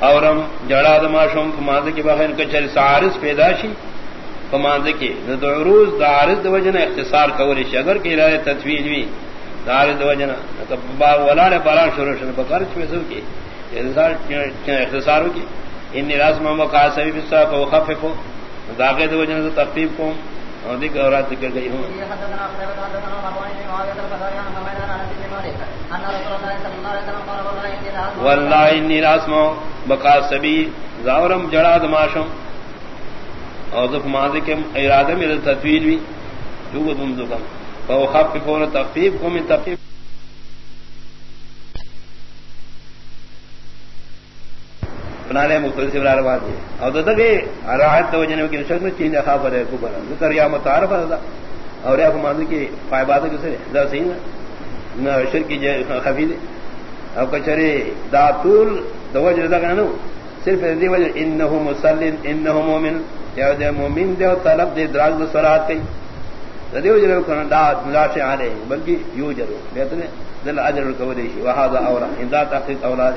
Oram جڑا دماشم فماند کی بغیر کچر سارس پیداشی فماند کی عروض دارز وجن اختصار کوری شی اگر کی رائے تطویل بھی دارز وجن ولا نے پارا شروع شروع بکر چوسو کی اختصار کی ان راس محمد قاسمی بسا کو خفف داغے دو وجن تخفیف کو اور دیکھ اور ذکر گئی ہوں واللہ انی راسمو بقا سبی زاورم جڑا دماشم. اور دف ماضی کے ارادہ میں تطویل بھی. جو دم دکم فو خف فور تخفیف کو من تخفیف بنانے مختلف سے برار بات ہے. اور تو تک راحت توجہ کی شک میں چین خاف ہے کو بنا ذکر یا متعارف ہے. اور یا ماضی کی فائبات کسے دا صحیح نہ شرک کی خفی دے. او کچری دا طول دو وجہ دا کنو صرف دی وجہ انہو مسلن انہو مومن. یا دے مومن دے طلب دے دراغ دے صلاحات کئی. دی وجہ دا کنو دا ملاشے آلے بلکہ یو جرو بیتنے، دل اجر عجر الکو دیشی. وحادا اورا، ان دا تحقیق اولاد